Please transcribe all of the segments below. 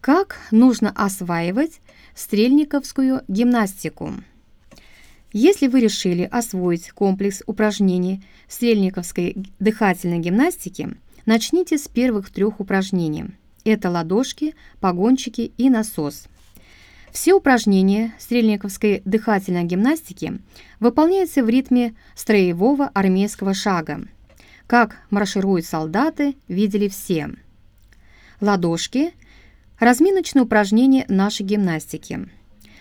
Как нужно осваивать стрельниковскую гимнастику? Если вы решили освоить комплекс упражнений стрельниковской дыхательной гимнастики, начните с первых трех упражнений. Это ладошки, погончики и насос. Все упражнения стрельниковской дыхательной гимнастики выполняются в ритме строевого армейского шага. Как маршируют солдаты, видели все. Ладошки – разминочное упражнение нашей гимнастики.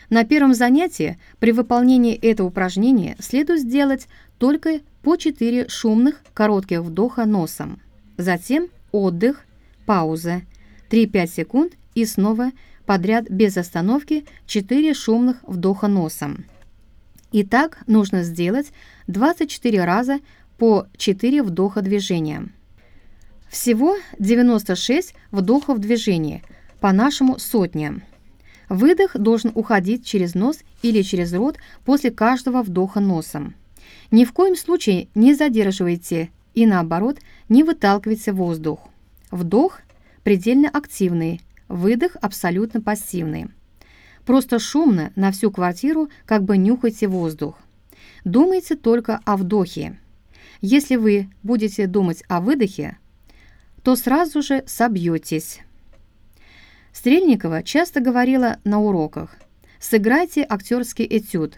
На первом занятии при выполнении этого упражнения следует сделать только по 4 шумных коротких вдоха носом. Затем отдых, пауза, 3-5 секунд и снова подряд без остановки 4 шумных вдоха носом. И так нужно сделать 24 раза по 4 вдоха движения. Всего 96 вдохов движения, по-нашему сотня. Выдох должен уходить через нос или через рот после каждого вдоха носом. Ни в коем случае не задерживайте и наоборот не выталкивайте воздух. Вдох предельно активный, Выдох абсолютно пассивный. Просто шумно на всю квартиру как бы нюхайте воздух. Думайте только о вдохе. Если вы будете думать о выдохе, то сразу же собьетесь. Стрельникова часто говорила на уроках «Сыграйте актерский этюд.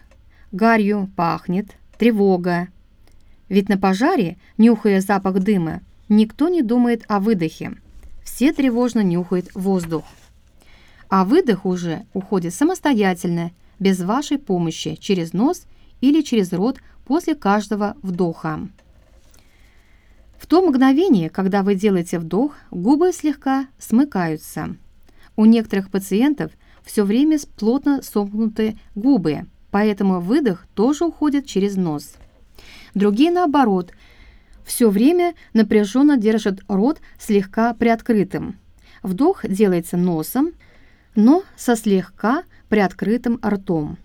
Гарью пахнет, тревога». Ведь на пожаре, нюхая запах дыма, никто не думает о выдохе все тревожно нюхают воздух. А выдох уже уходит самостоятельно, без вашей помощи, через нос или через рот после каждого вдоха. В то мгновение, когда вы делаете вдох, губы слегка смыкаются. У некоторых пациентов все время плотно сомкнуты губы, поэтому выдох тоже уходит через нос. Другие, наоборот, все время напряженно держит рот слегка приоткрытым. Вдох делается носом, но со слегка приоткрытым ртом.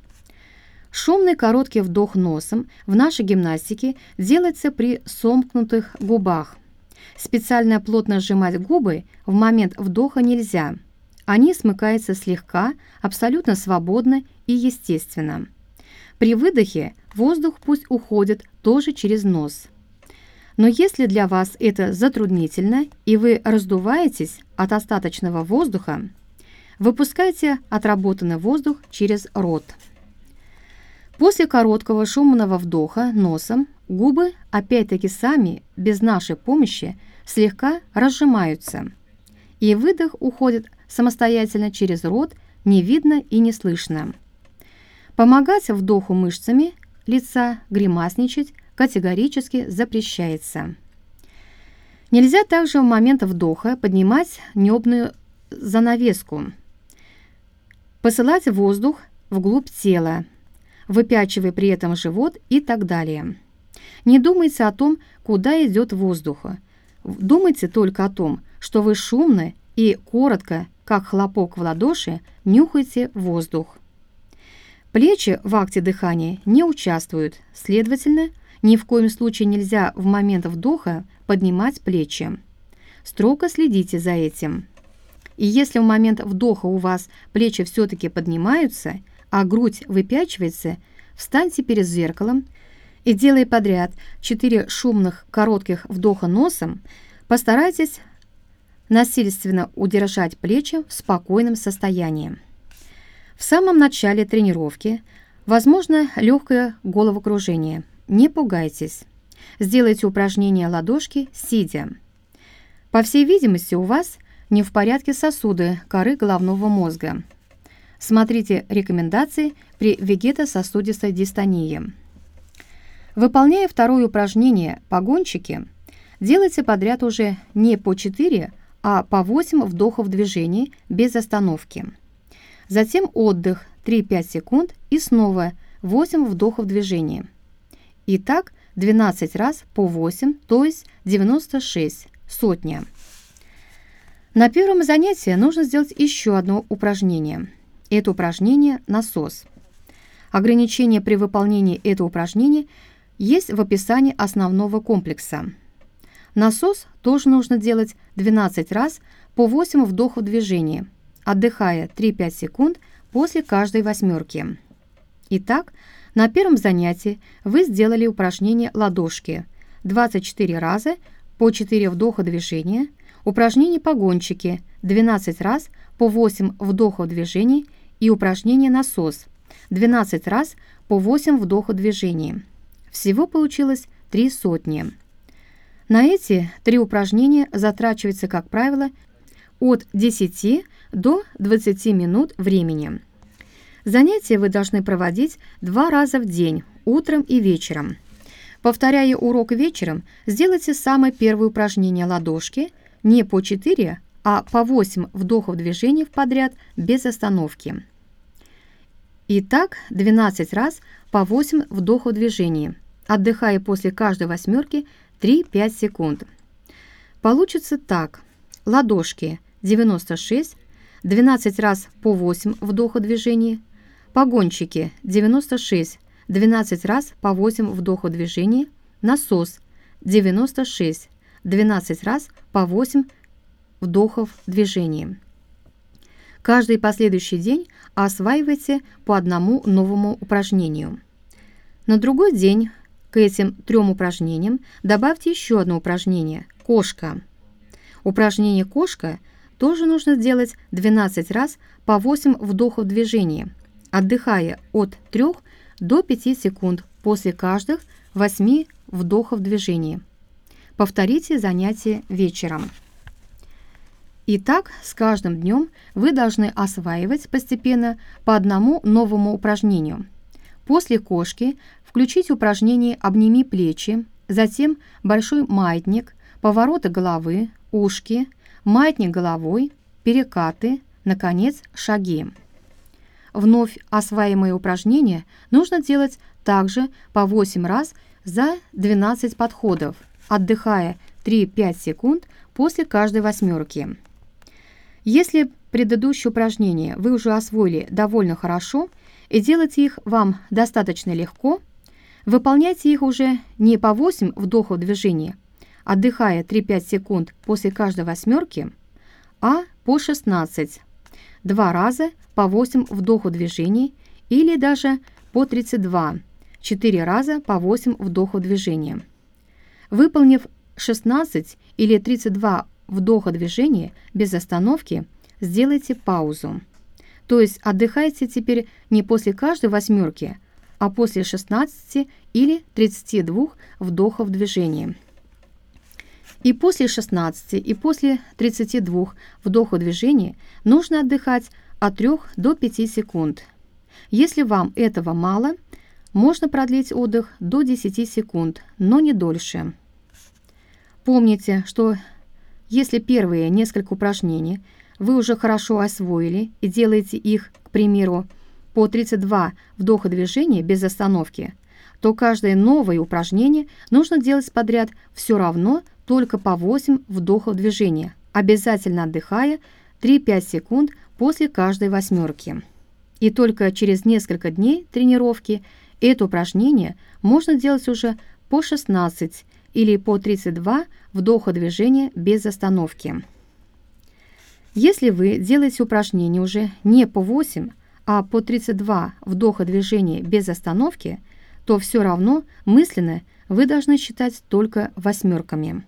Шумный короткий вдох носом в нашей гимнастике делается при сомкнутых губах. Специально плотно сжимать губы в момент вдоха нельзя. Они смыкаются слегка, абсолютно свободно и естественно. При выдохе воздух пусть уходит тоже через нос. Но если для вас это затруднительно и вы раздуваетесь от остаточного воздуха, выпускайте отработанный воздух через рот. После короткого шумного вдоха носом губы опять-таки сами, без нашей помощи, слегка разжимаются, и выдох уходит самостоятельно через рот, не видно и не слышно. Помогать вдоху мышцами лица, гримасничать категорически запрещается. Нельзя также в момент вдоха поднимать небную занавеску, посылать воздух вглубь тела, выпячивая при этом живот и так далее. Не думайте о том, куда идет воздух. Думайте только о том, что вы шумно и коротко, как хлопок в ладоши, нюхаете воздух. Плечи в акте дыхания не участвуют, следовательно, ни в коем случае нельзя в момент вдоха поднимать плечи. Строго следите за этим. И если в момент вдоха у вас плечи все-таки поднимаются, а грудь выпячивается, встаньте перед зеркалом и, делая подряд 4 шумных коротких вдоха носом, постарайтесь насильственно удержать плечи в спокойном состоянии. В самом начале тренировки возможно легкое головокружение – не пугайтесь. Сделайте упражнение ладошки, сидя. По всей видимости, у вас не в порядке сосуды коры головного мозга. Смотрите рекомендации при вегетососудистой дистонии. Выполняя второе упражнение «Погончики», делайте подряд уже не по 4, а по 8 вдохов движений без остановки. Затем отдых 3-5 секунд и снова 8 вдохов движения. И так 12 раз по 8, то есть 96, сотня. На первом занятии нужно сделать еще одно упражнение. Это упражнение «Насос». Ограничения при выполнении этого упражнения есть в описании основного комплекса. Насос тоже нужно делать 12 раз по 8 вдохов движения, отдыхая 3-5 секунд после каждой восьмерки. Итак, на первом занятии вы сделали упражнение ладошки 24 раза по 4 вдоха движения, упражнение погончики 12 раз по 8 вдохов движений и упражнение насос 12 раз по 8 вдохов движений. Всего получилось 3 сотни. На эти три упражнения затрачивается, как правило, от 10 до 20 минут времени. Занятия вы должны проводить два раза в день, утром и вечером. Повторяя урок вечером, сделайте самое первое упражнение ладошки не по 4, а по 8 вдохов движений подряд без остановки. Итак, 12 раз по 8 вдохов движений, отдыхая после каждой восьмерки 3-5 секунд. Получится так. Ладошки 96, 12 раз по 8 вдоха движения, погончики 96, 12 раз по 8 вдоха движения, насос 96, 12 раз по 8 вдохов движения. Каждый последующий день осваивайте по одному новому упражнению. На другой день к этим трем упражнениям добавьте еще одно упражнение – кошка. Упражнение «кошка» тоже нужно сделать 12 раз по 8 вдохов движения, отдыхая от 3 до 5 секунд после каждых 8 вдохов движения. Повторите занятие вечером. Итак, с каждым днем вы должны осваивать постепенно по одному новому упражнению. После кошки включить упражнение «Обними плечи», затем большой маятник, повороты головы, ушки, маятник головой, перекаты, наконец, шаги. Вновь осваиваемые упражнения нужно делать также по 8 раз за 12 подходов, отдыхая 3-5 секунд после каждой восьмерки. Если предыдущие упражнения вы уже освоили довольно хорошо и делать их вам достаточно легко, выполняйте их уже не по 8 вдохов движения, отдыхая 3-5 секунд после каждой восьмерки, а по 16, два раза по 8 вдохов движений или даже по 32, 4 раза по 8 вдохов движения. Выполнив 16 или 32 вдоха движения без остановки, сделайте паузу. То есть отдыхайте теперь не после каждой восьмерки, а после 16 или 32 вдохов движения. И после 16 и после 32 вдоха движения нужно отдыхать от 3 до 5 секунд. Если вам этого мало, можно продлить отдых до 10 секунд, но не дольше. Помните, что если первые несколько упражнений вы уже хорошо освоили и делаете их, к примеру, по 32 вдоха движения без остановки, то каждое новое упражнение нужно делать подряд все равно только по 8 вдохов движения, обязательно отдыхая 3-5 секунд после каждой восьмерки. И только через несколько дней тренировки это упражнение можно делать уже по 16 или по 32 вдоха движения без остановки. Если вы делаете упражнение уже не по 8, а по 32 вдоха движения без остановки, то все равно мысленно вы должны считать только восьмерками.